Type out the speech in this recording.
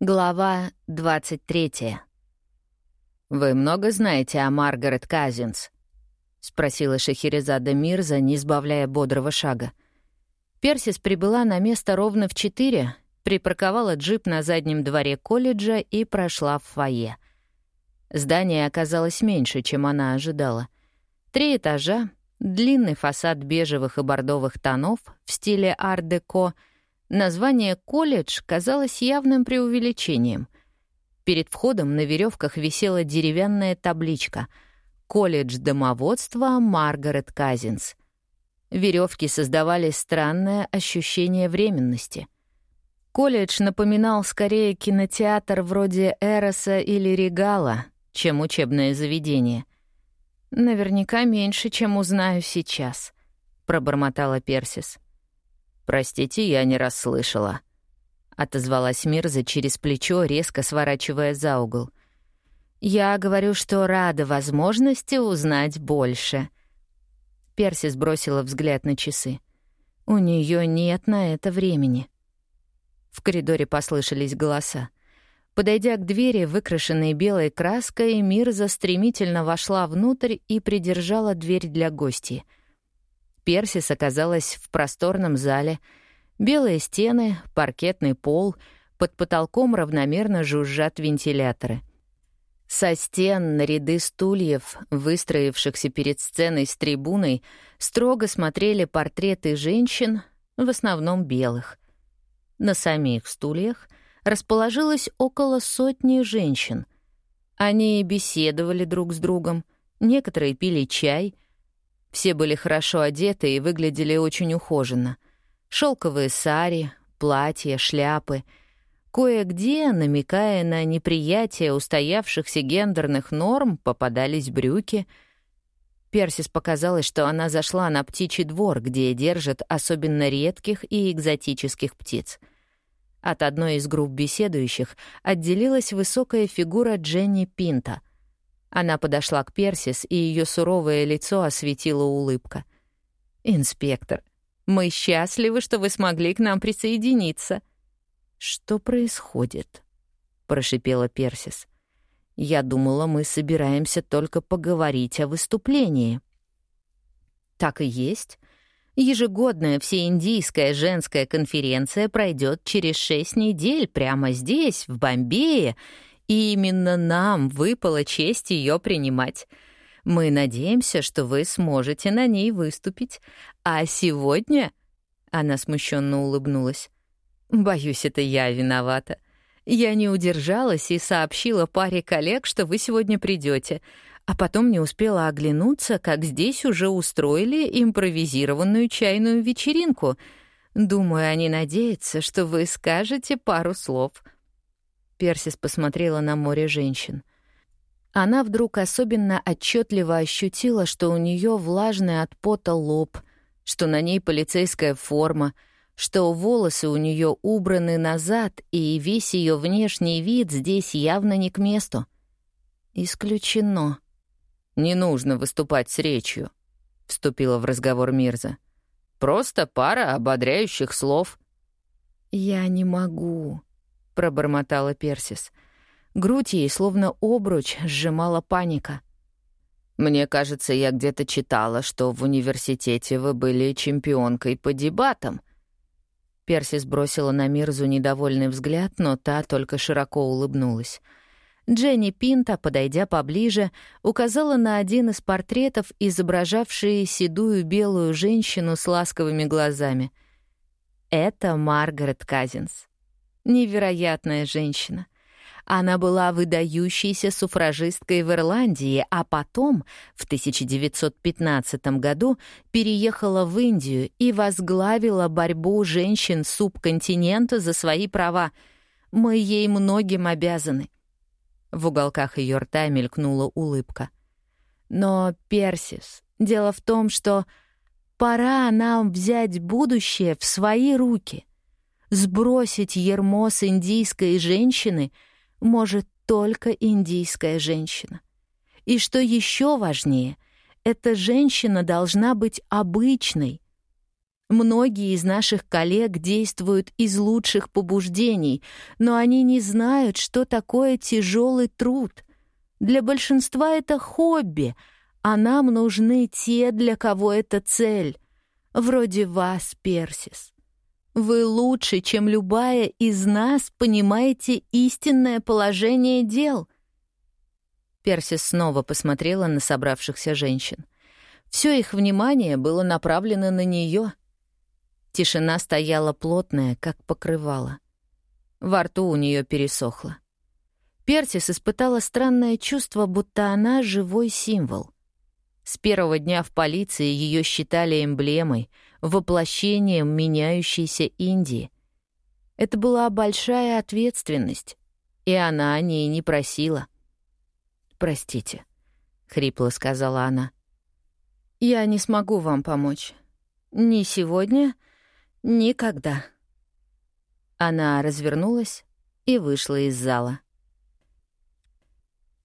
Глава 23. «Вы много знаете о Маргарет Казинс?» — спросила Шахерезада Мирза, не сбавляя бодрого шага. Персис прибыла на место ровно в четыре, припарковала джип на заднем дворе колледжа и прошла в фойе. Здание оказалось меньше, чем она ожидала. Три этажа, длинный фасад бежевых и бордовых тонов в стиле ар-деко — Название «колледж» казалось явным преувеличением. Перед входом на веревках висела деревянная табличка «Колледж домоводства Маргарет Казинс». Веревки создавали странное ощущение временности. Колледж напоминал скорее кинотеатр вроде Эроса или Регала, чем учебное заведение. «Наверняка меньше, чем узнаю сейчас», — пробормотала Персис. «Простите, я не расслышала», — отозвалась Мирза через плечо, резко сворачивая за угол. «Я говорю, что рада возможности узнать больше». Перси сбросила взгляд на часы. «У нее нет на это времени». В коридоре послышались голоса. Подойдя к двери, выкрашенной белой краской, Мирза стремительно вошла внутрь и придержала дверь для гостей — Персис оказалась в просторном зале. Белые стены, паркетный пол, под потолком равномерно жужжат вентиляторы. Со стен на ряды стульев, выстроившихся перед сценой с трибуной, строго смотрели портреты женщин, в основном белых. На самих стульях расположилось около сотни женщин. Они беседовали друг с другом, некоторые пили чай — все были хорошо одеты и выглядели очень ухоженно. Шелковые сари, платья, шляпы. Кое-где, намекая на неприятие устоявшихся гендерных норм, попадались брюки. Персис показалось, что она зашла на птичий двор, где держат особенно редких и экзотических птиц. От одной из групп беседующих отделилась высокая фигура Дженни Пинта — она подошла к Персис, и ее суровое лицо осветила улыбка. «Инспектор, мы счастливы, что вы смогли к нам присоединиться». «Что происходит?» — прошипела Персис. «Я думала, мы собираемся только поговорить о выступлении». «Так и есть. Ежегодная всеиндийская женская конференция пройдет через шесть недель прямо здесь, в Бомбее, и именно нам выпала честь ее принимать. Мы надеемся, что вы сможете на ней выступить. А сегодня...» Она смущенно улыбнулась. «Боюсь, это я виновата. Я не удержалась и сообщила паре коллег, что вы сегодня придете, а потом не успела оглянуться, как здесь уже устроили импровизированную чайную вечеринку. Думаю, они надеются, что вы скажете пару слов». Персис посмотрела на море женщин. Она вдруг особенно отчетливо ощутила, что у нее влажный от пота лоб, что на ней полицейская форма, что волосы у нее убраны назад, и весь ее внешний вид здесь явно не к месту. Исключено. «Не нужно выступать с речью», — вступила в разговор Мирза. «Просто пара ободряющих слов». «Я не могу», пробормотала Персис. Грудь ей, словно обруч, сжимала паника. «Мне кажется, я где-то читала, что в университете вы были чемпионкой по дебатам». Персис бросила на Мирзу недовольный взгляд, но та только широко улыбнулась. Дженни Пинта, подойдя поближе, указала на один из портретов, изображавший седую белую женщину с ласковыми глазами. «Это Маргарет Казинс. Невероятная женщина. Она была выдающейся суфражисткой в Ирландии, а потом, в 1915 году, переехала в Индию и возглавила борьбу женщин субконтинента за свои права. Мы ей многим обязаны. В уголках ее рта мелькнула улыбка. Но, Персис, дело в том, что пора нам взять будущее в свои руки. Сбросить ермо с индийской женщины может только индийская женщина. И что еще важнее, эта женщина должна быть обычной. Многие из наших коллег действуют из лучших побуждений, но они не знают, что такое тяжелый труд. Для большинства это хобби, а нам нужны те, для кого это цель. Вроде вас, Персис. Вы лучше, чем любая из нас, понимаете истинное положение дел. Персис снова посмотрела на собравшихся женщин. Все их внимание было направлено на нее — Тишина стояла плотная, как покрывало. Во рту у нее пересохло. Персис испытала странное чувство, будто она — живой символ. С первого дня в полиции ее считали эмблемой, воплощением меняющейся Индии. Это была большая ответственность, и она о ней не просила. «Простите», — хрипло сказала она. «Я не смогу вам помочь. Ни сегодня, Никогда. Она развернулась и вышла из зала.